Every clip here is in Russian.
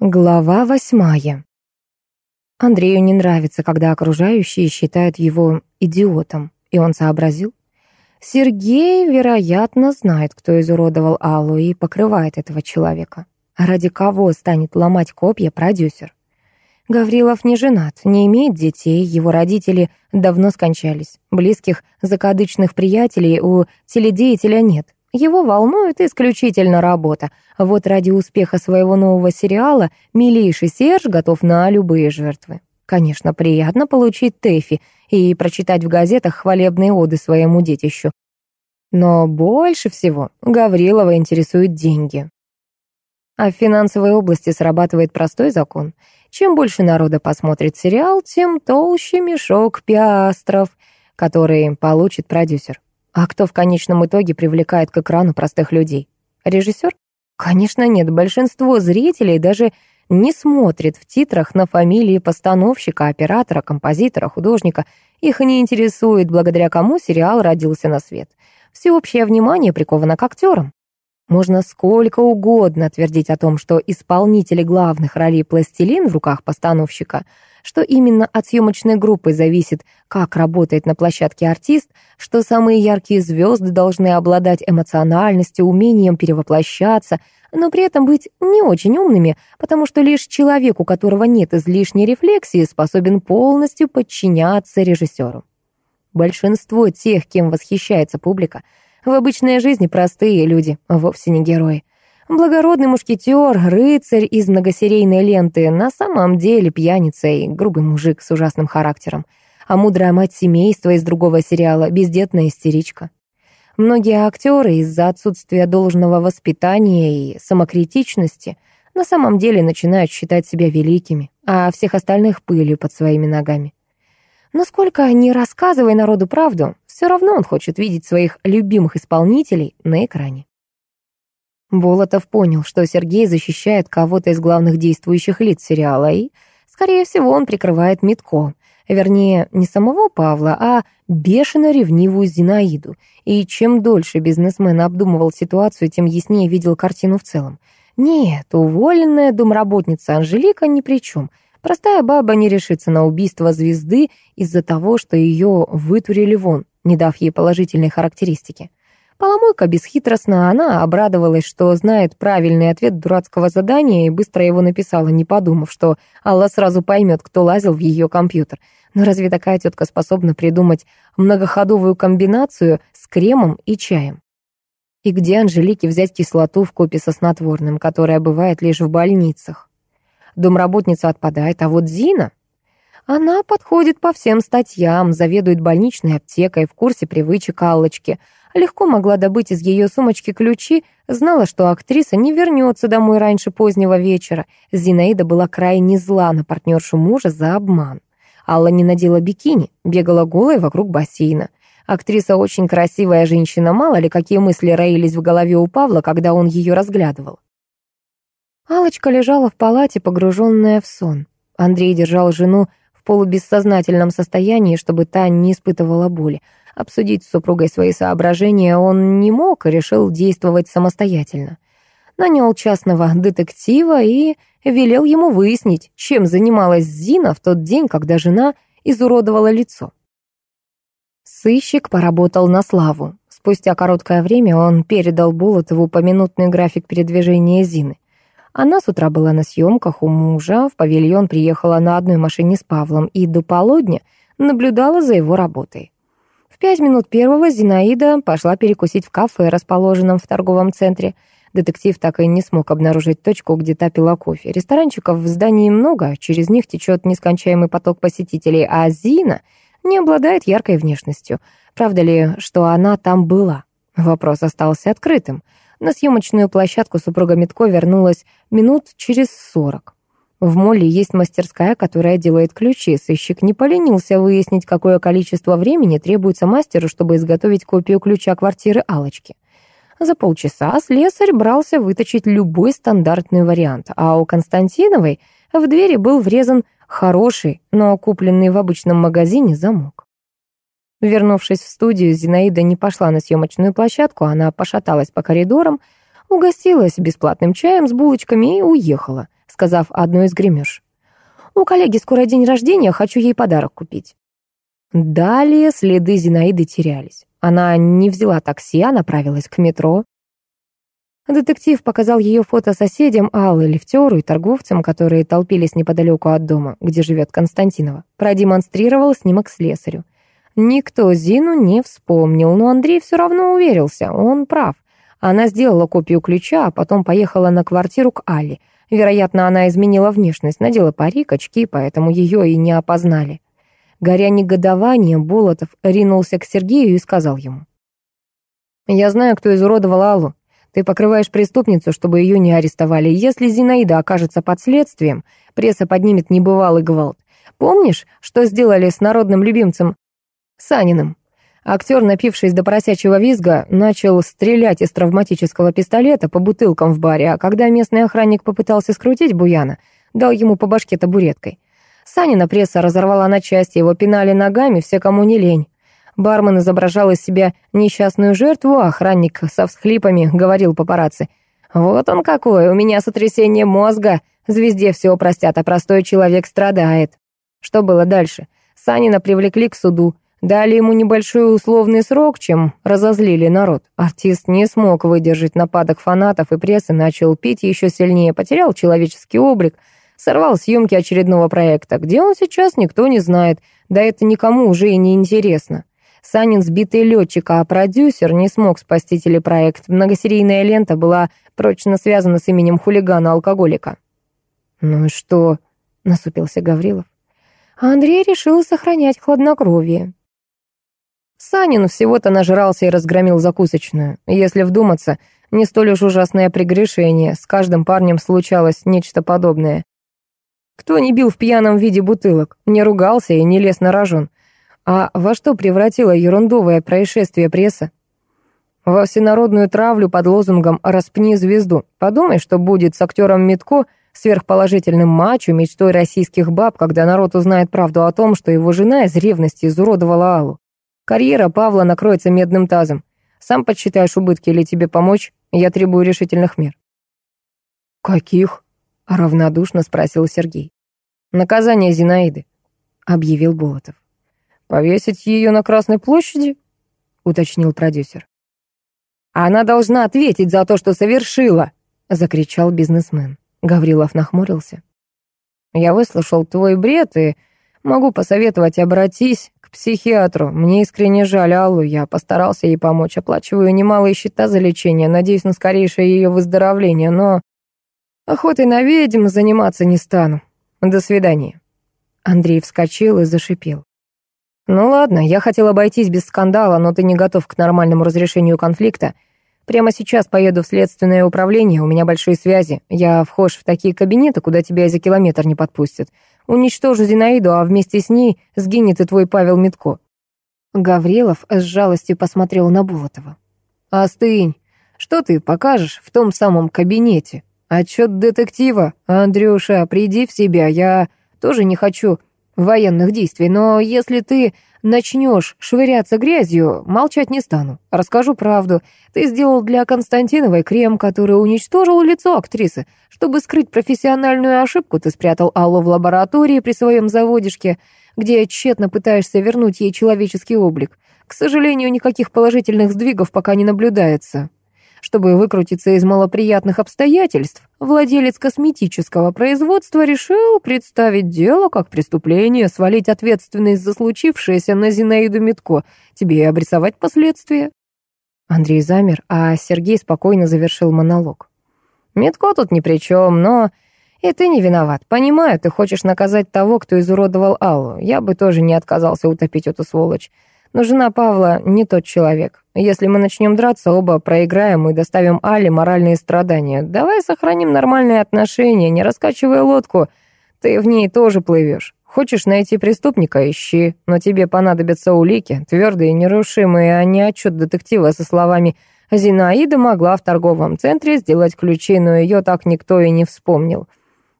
Глава восьмая. Андрею не нравится, когда окружающие считают его идиотом, и он сообразил. Сергей, вероятно, знает, кто изуродовал Аллу и покрывает этого человека. Ради кого станет ломать копья продюсер? Гаврилов не женат, не имеет детей, его родители давно скончались. Близких закадычных приятелей у теледеятеля нет. Его волнует исключительно работа. Вот ради успеха своего нового сериала милейший Серж готов на любые жертвы. Конечно, приятно получить Тэфи и прочитать в газетах хвалебные оды своему детищу. Но больше всего Гаврилова интересуют деньги. А в финансовой области срабатывает простой закон. Чем больше народа посмотрит сериал, тем толще мешок пиастров, который получит продюсер. А кто в конечном итоге привлекает к экрану простых людей? Режиссер? Конечно, нет. Большинство зрителей даже не смотрит в титрах на фамилии постановщика, оператора, композитора, художника. Их не интересует, благодаря кому сериал родился на свет. Всеобщее внимание приковано к актерам. Можно сколько угодно твердить о том, что исполнители главных ролей пластилин в руках постановщика, что именно от съемочной группы зависит, как работает на площадке артист, что самые яркие звезды должны обладать эмоциональностью, умением перевоплощаться, но при этом быть не очень умными, потому что лишь человек, у которого нет излишней рефлексии, способен полностью подчиняться режиссеру. Большинство тех, кем восхищается публика — в обычной жизни простые люди, а вовсе не герои. Благородный мушкетер, рыцарь из многосерийной ленты, на самом деле пьяница и грубый мужик с ужасным характером. А мудрая мать семейства из другого сериала — бездетная истеричка. Многие актеры из-за отсутствия должного воспитания и самокритичности на самом деле начинают считать себя великими, а всех остальных пылью под своими ногами. Но сколько ни рассказывай народу правду, все равно он хочет видеть своих любимых исполнителей на экране. Болотов понял, что Сергей защищает кого-то из главных действующих лиц сериала, и, скорее всего, он прикрывает Митко. Вернее, не самого Павла, а бешено ревнивую Зинаиду. И чем дольше бизнесмен обдумывал ситуацию, тем яснее видел картину в целом. Нет, уволенная домработница Анжелика ни при чем — Простая баба не решится на убийство звезды из-за того, что ее вытурили вон, не дав ей положительной характеристики. Поломойка бесхитростна, она обрадовалась, что знает правильный ответ дурацкого задания и быстро его написала, не подумав, что Алла сразу поймет, кто лазил в ее компьютер. Но разве такая тетка способна придумать многоходовую комбинацию с кремом и чаем? И где Анжелике взять кислоту в купе со снотворным, которая бывает лишь в больницах? Домработница отпадает, а вот Зина... Она подходит по всем статьям, заведует больничной аптекой, в курсе привычек Аллочки. Легко могла добыть из ее сумочки ключи, знала, что актриса не вернется домой раньше позднего вечера. Зинаида была крайне зла на партнершу мужа за обман. Алла не надела бикини, бегала голой вокруг бассейна. Актриса очень красивая женщина, мало ли какие мысли роились в голове у Павла, когда он ее разглядывал. Алочка лежала в палате, погруженная в сон. Андрей держал жену полубессознательном состоянии, чтобы та не испытывала боли. Обсудить с супругой свои соображения он не мог и решил действовать самостоятельно. Нанял частного детектива и велел ему выяснить, чем занималась Зина в тот день, когда жена изуродовала лицо. Сыщик поработал на славу. Спустя короткое время он передал Болотову поминутный график передвижения Зины. Она с утра была на съемках у мужа, в павильон приехала на одной машине с Павлом и до полудня наблюдала за его работой. В пять минут первого Зинаида пошла перекусить в кафе, расположенном в торговом центре. Детектив так и не смог обнаружить точку, где та пила кофе. Ресторанчиков в здании много, через них течет нескончаемый поток посетителей, а Зина не обладает яркой внешностью. Правда ли, что она там была? Вопрос остался открытым. На съемочную площадку супруга Митко вернулась минут через сорок. В молле есть мастерская, которая делает ключи. Сыщик не поленился выяснить, какое количество времени требуется мастеру, чтобы изготовить копию ключа квартиры Алочки. За полчаса слесарь брался выточить любой стандартный вариант, а у Константиновой в двери был врезан хороший, но купленный в обычном магазине замок. Вернувшись в студию, Зинаида не пошла на съемочную площадку, она пошаталась по коридорам. Угостилась бесплатным чаем с булочками и уехала, сказав одной из гримерш. «У коллеги скоро день рождения, хочу ей подарок купить». Далее следы Зинаиды терялись. Она не взяла такси, а направилась к метро. Детектив показал ее фото соседям Аллы, лифтеру и торговцам, которые толпились неподалеку от дома, где живет Константинова. Продемонстрировал снимок слесарю. Никто Зину не вспомнил, но Андрей все равно уверился, он прав. Она сделала копию ключа, а потом поехала на квартиру к Алле. Вероятно, она изменила внешность, надела парик, очки, поэтому ее и не опознали. Горя негодованием, Болотов ринулся к Сергею и сказал ему. «Я знаю, кто изуродовал Аллу. Ты покрываешь преступницу, чтобы ее не арестовали. Если Зинаида окажется под следствием, пресса поднимет небывалый гвалт. Помнишь, что сделали с народным любимцем Саниным? Актер, напившись до поросячьего визга, начал стрелять из травматического пистолета по бутылкам в баре, а когда местный охранник попытался скрутить Буяна, дал ему по башке табуреткой. Санина пресса разорвала на части, его пинали ногами, все кому не лень. Бармен изображал из себя несчастную жертву, а охранник со всхлипами говорил папарацци. «Вот он какой, у меня сотрясение мозга, звезде все простят, а простой человек страдает». Что было дальше? Санина привлекли к суду, дали ему небольшой условный срок, чем разозлили народ. Артист не смог выдержать нападок фанатов и прессы, начал пить еще сильнее, потерял человеческий облик — Сорвал съемки очередного проекта. Где он сейчас, никто не знает. Да это никому уже и не интересно. Санин сбитый летчик, а продюсер не смог спасти телепроект. Многосерийная лента была прочно связана с именем хулигана-алкоголика. «Ну и что?» — насупился Гаврилов. Андрей решил сохранять хладнокровие. Санин всего-то нажрался и разгромил закусочную. Если вдуматься, не столь уж ужасное прегрешение. С каждым парнем случалось нечто подобное. Кто не бил в пьяном виде бутылок, не ругался и не лез на рожон? А во что превратило ерундовое происшествие пресса? Во всенародную травлю под лозунгом «Распни звезду». Подумай, что будет с актером Митко, сверхположительным мачо, мечтой российских баб, когда народ узнает правду о том, что его жена из ревности изуродовала Аллу. Карьера Павла накроется медным тазом. Сам подсчитаешь убытки или тебе помочь? Я требую решительных мер. «Каких?» равнодушно спросил Сергей. «Наказание Зинаиды», — объявил Болотов. «Повесить ее на Красной площади?» — уточнил продюсер. «Она должна ответить за то, что совершила!» — закричал бизнесмен. Гаврилов нахмурился. «Я выслушал твой бред и могу посоветовать, обратись к психиатру. Мне искренне жаль Аллу, я постарался ей помочь, оплачиваю немалые счета за лечение, надеюсь на скорейшее ее выздоровление, но Охотой на ведьм заниматься не стану. До свидания». Андрей вскочил и зашипел. «Ну ладно, я хотел обойтись без скандала, но ты не готов к нормальному разрешению конфликта. Прямо сейчас поеду в следственное управление, у меня большие связи. Я вхож в такие кабинеты, куда тебя и за километр не подпустят. Уничтожу Зинаиду, а вместе с ней сгинет и твой Павел Митко». Гаврилов с жалостью посмотрел на Болотова. «Остынь. Что ты покажешь в том самом кабинете?» «Отчет детектива. Андрюша, приди в себя. Я тоже не хочу военных действий, но если ты начнешь швыряться грязью, молчать не стану. Расскажу правду. Ты сделал для Константиновой крем, который уничтожил лицо актрисы. Чтобы скрыть профессиональную ошибку, ты спрятал Аллу в лаборатории при своем заводишке, где тщетно пытаешься вернуть ей человеческий облик. К сожалению, никаких положительных сдвигов пока не наблюдается. Чтобы выкрутиться из малоприятных обстоятельств, владелец косметического производства решил представить дело как преступление, свалить ответственность за случившееся на Зинаиду Митко, тебе и обрисовать последствия. Андрей замер, а Сергей спокойно завершил монолог. Митко тут ни при чем, но и ты не виноват. Понимаю, ты хочешь наказать того, кто изуродовал Аллу. Я бы тоже не отказался утопить эту сволочь. Но жена Павла не тот человек. Если мы начнем драться, оба проиграем и доставим Али моральные страдания. Давай сохраним нормальные отношения, не раскачивай лодку. Ты в ней тоже плывешь. Хочешь найти преступника — ищи, но тебе понадобятся улики, твердые и нерушимые, а не отчет детектива со словами «Зинаида могла в торговом центре сделать ключи, но ее так никто и не вспомнил».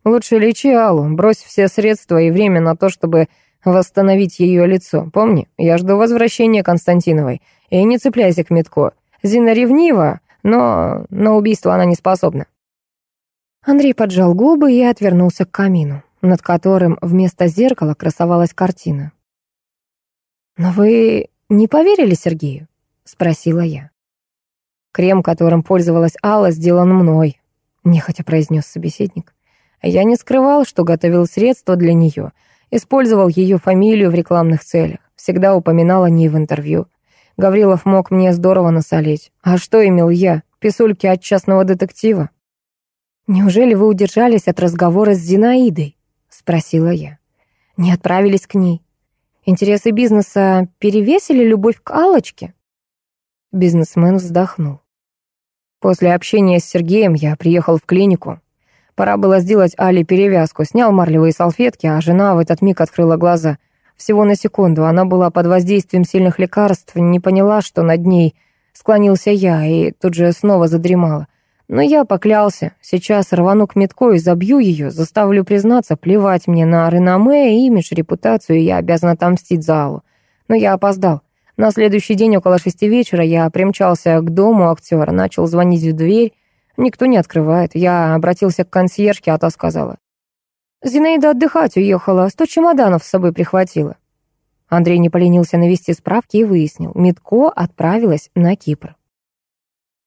Лучше лечи Аллу, брось все средства и время на то, чтобы восстановить ее лицо. Помни, я жду возвращения Константиновой. И не цепляйся к метко. Зина ревнива, но на убийство она не способна. Андрей поджал губы и отвернулся к камину, над которым вместо зеркала красовалась картина. «Но вы не поверили Сергею?» — спросила я. «Крем, которым пользовалась Алла, сделан мной», — нехотя произнес собеседник. «Я не скрывал, что готовил средства для нее, использовал ее фамилию в рекламных целях, всегда упоминал о ней в интервью. Гаврилов мог мне здорово насолить. А что имел я? Писульки от частного детектива?» «Неужели вы удержались от разговора с Зинаидой?» — спросила я. «Не отправились к ней? Интересы бизнеса перевесили любовь к Аллочке?» Бизнесмен вздохнул. После общения с Сергеем я приехал в клинику. Пора было сделать Али перевязку, снял марлевые салфетки, а жена в этот миг открыла глаза. Всего на секунду она была под воздействием сильных лекарств, не поняла, что над ней склонился я, и тут же снова задремала. Но я поклялся, сейчас рвану к метко и забью ее, заставлю признаться, плевать мне на реноме, имидж, репутацию, я обязан отомстить за Аллу. Но я опоздал. На следующий день около шести вечера я примчался к дому актера, начал звонить в дверь. Никто не открывает. Я обратился к консьержке, а та сказала. «Зинаида отдыхать уехала, сто чемоданов с собой прихватила». Андрей не поленился навести справки и выяснил. Митко отправилась на Кипр.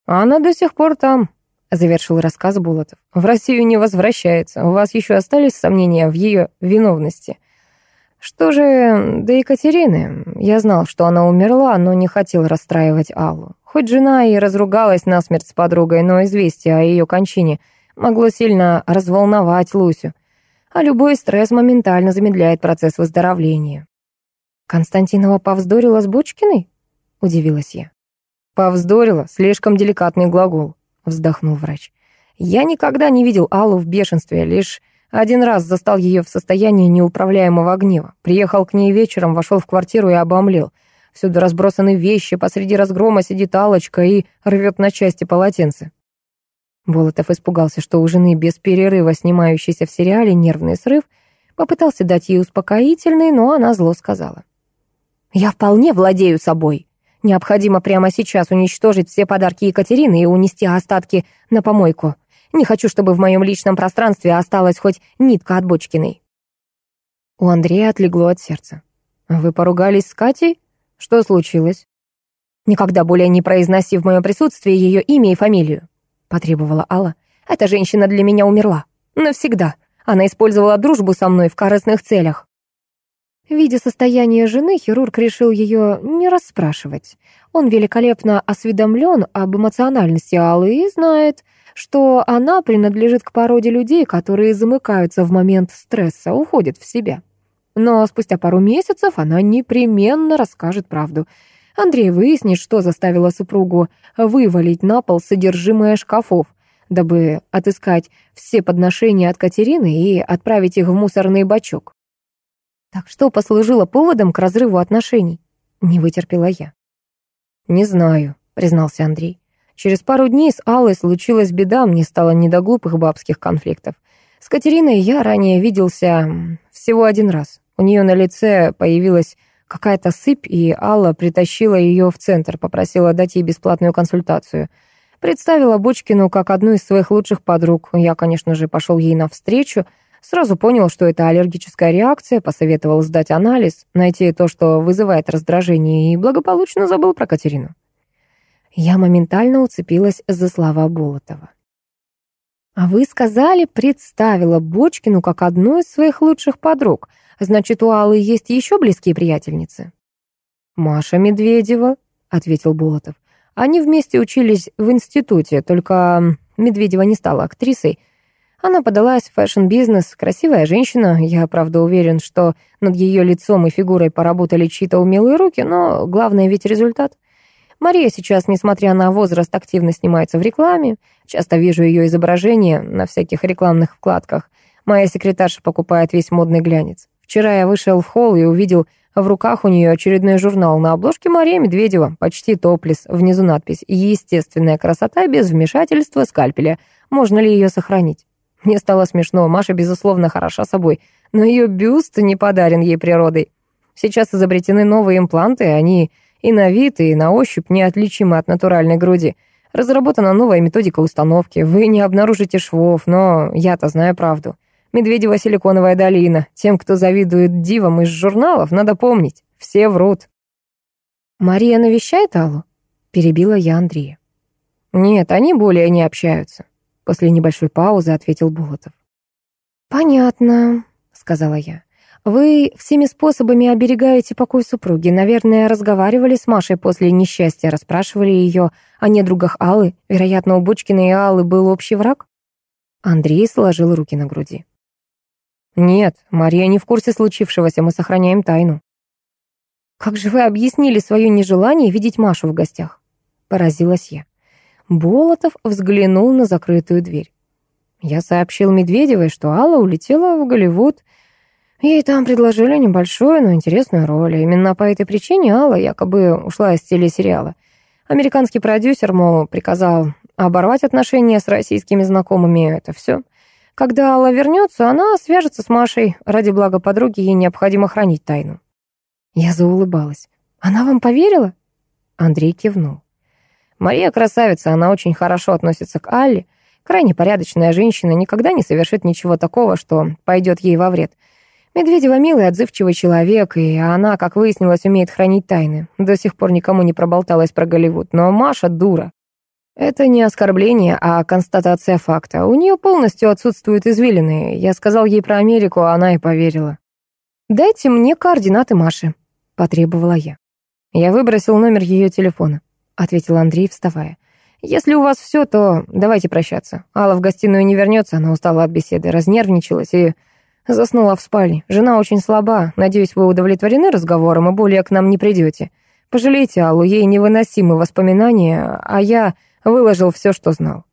«Она до сих пор там», завершил рассказ Болотов. «В Россию не возвращается. У вас еще остались сомнения в ее виновности?» «Что же до Екатерины? Я знал, что она умерла, но не хотел расстраивать Аллу. Хоть жена и разругалась насмерть с подругой, но известие о ее кончине могло сильно разволновать Лусю. А любой стресс моментально замедляет процесс выздоровления». «Константинова повздорила с Бочкиной?» — удивилась я. «Повздорила, слишком деликатный глагол. — вздохнул врач. «Я никогда не видел Аллу в бешенстве, лишь один раз застал ее в состоянии неуправляемого гнева. Приехал к ней вечером, вошел в квартиру и обомлел. Всюду разбросаны вещи, посреди разгрома сидит Аллочка и рвет на части полотенце». Болотов испугался, что у жены без перерыва снимающийся в сериале нервный срыв, попытался дать ей успокоительный, но она зло сказала. «Я вполне владею собой». Необходимо прямо сейчас уничтожить все подарки Екатерины и унести остатки на помойку. Не хочу, чтобы в моем личном пространстве осталась хоть нитка от Бочкиной. У Андрея отлегло от сердца. «Вы поругались с Катей? Что случилось?» «Никогда более не произноси в моем присутствии ее имя и фамилию», — потребовала Алла. «Эта женщина для меня умерла. Навсегда. Она использовала дружбу со мной в корыстных целях». Видя состояние жены, хирург решил ее не расспрашивать. Он великолепно осведомлен об эмоциональности Аллы и знает, что она принадлежит к породе людей, которые замыкаются в момент стресса, уходят в себя. Но спустя пару месяцев она непременно расскажет правду. Андрей выяснит, что заставило супругу вывалить на пол содержимое шкафов, дабы отыскать все подношения от Катерины и отправить их в мусорный бачок. Так что послужило поводом к разрыву отношений? Не вытерпела я. Не знаю, признался Андрей. Через пару дней с Аллой случилась беда, мне стало не до глупых бабских конфликтов. С Катериной я ранее виделся всего один раз. У нее на лице появилась какая-то сыпь, и Алла притащила ее в центр, попросила дать ей бесплатную консультацию. Представила Бочкину как одну из своих лучших подруг. Я, конечно же, пошел ей навстречу, Сразу понял, что это аллергическая реакция, посоветовал сдать анализ, найти то, что вызывает раздражение, и благополучно забыл про Катерину. Я моментально уцепилась за слова Болотова. «А вы сказали, представила Бочкину как одну из своих лучших подруг. Значит, у Аллы есть еще близкие приятельницы?» «Маша Медведева», — ответил Болотов. «Они вместе учились в институте, только Медведева не стала актрисой, она подалась в фэшн-бизнес, красивая женщина. Я, правда, уверен, что над ее лицом и фигурой поработали чьи-то умелые руки, но главное ведь результат. Мария сейчас, несмотря на возраст, активно снимается в рекламе. Часто вижу ее изображение на всяких рекламных вкладках. Моя секретарша покупает весь модный глянец. Вчера я вышел в холл и увидел в руках у нее очередной журнал. На обложке Мария Медведева, почти топлес, внизу надпись «Естественная красота без вмешательства скальпеля. Можно ли ее сохранить?» Мне стало смешно. Маша, безусловно, хороша собой, но ее бюст не подарен ей природой. Сейчас изобретены новые импланты, они и на вид, и на ощупь неотличимы от натуральной груди. Разработана новая методика установки. Вы не обнаружите швов, но я-то знаю правду. Медведева силиконовая долина. Тем, кто завидует дивам из журналов, надо помнить. Все врут. «Мария навещает Аллу?» Перебила я Андрея. «Нет, они более не общаются», — после небольшой паузы ответил Болотов. «Понятно», — сказала я. «Вы всеми способами оберегаете покой супруги. Наверное, разговаривали с Машей после несчастья, расспрашивали ее о недругах Аллы. Вероятно, у Бочкиной и Аллы был общий враг?» Андрей сложил руки на груди. «Нет, Мария не в курсе случившегося, мы сохраняем тайну». «Как же вы объяснили свое нежелание видеть Машу в гостях?» Поразилась я. Болотов взглянул на закрытую дверь. Я сообщил Медведевой, что Алла улетела в Голливуд. Ей там предложили небольшую, но интересную роль. Именно по этой причине Алла якобы ушла из телесериала. Американский продюсер, мол, приказал оборвать отношения с российскими знакомыми. Это все. Когда Алла вернется, она свяжется с Машей. Ради блага подруги ей необходимо хранить тайну. Я заулыбалась. «Она вам поверила?» Андрей кивнул. Мария красавица, она очень хорошо относится к Алле. Крайне порядочная женщина, никогда не совершит ничего такого, что пойдет ей во вред. Медведева милый, отзывчивый человек, и она, как выяснилось, умеет хранить тайны. До сих пор никому не проболталась про Голливуд, но Маша дура. Это не оскорбление, а констатация факта. У нее полностью отсутствуют извилины. Я сказал ей про Америку, а она и поверила. «Дайте мне координаты Маши», — потребовала я. «Я выбросил номер ее телефона», — ответил Андрей, вставая. «Если у вас все, то давайте прощаться. Алла в гостиную не вернется, она устала от беседы, разнервничалась и заснула в спальне. Жена очень слаба. Надеюсь, вы удовлетворены разговором и более к нам не придете. Пожалейте Аллу, ей невыносимы воспоминания, а я выложил все, что знал».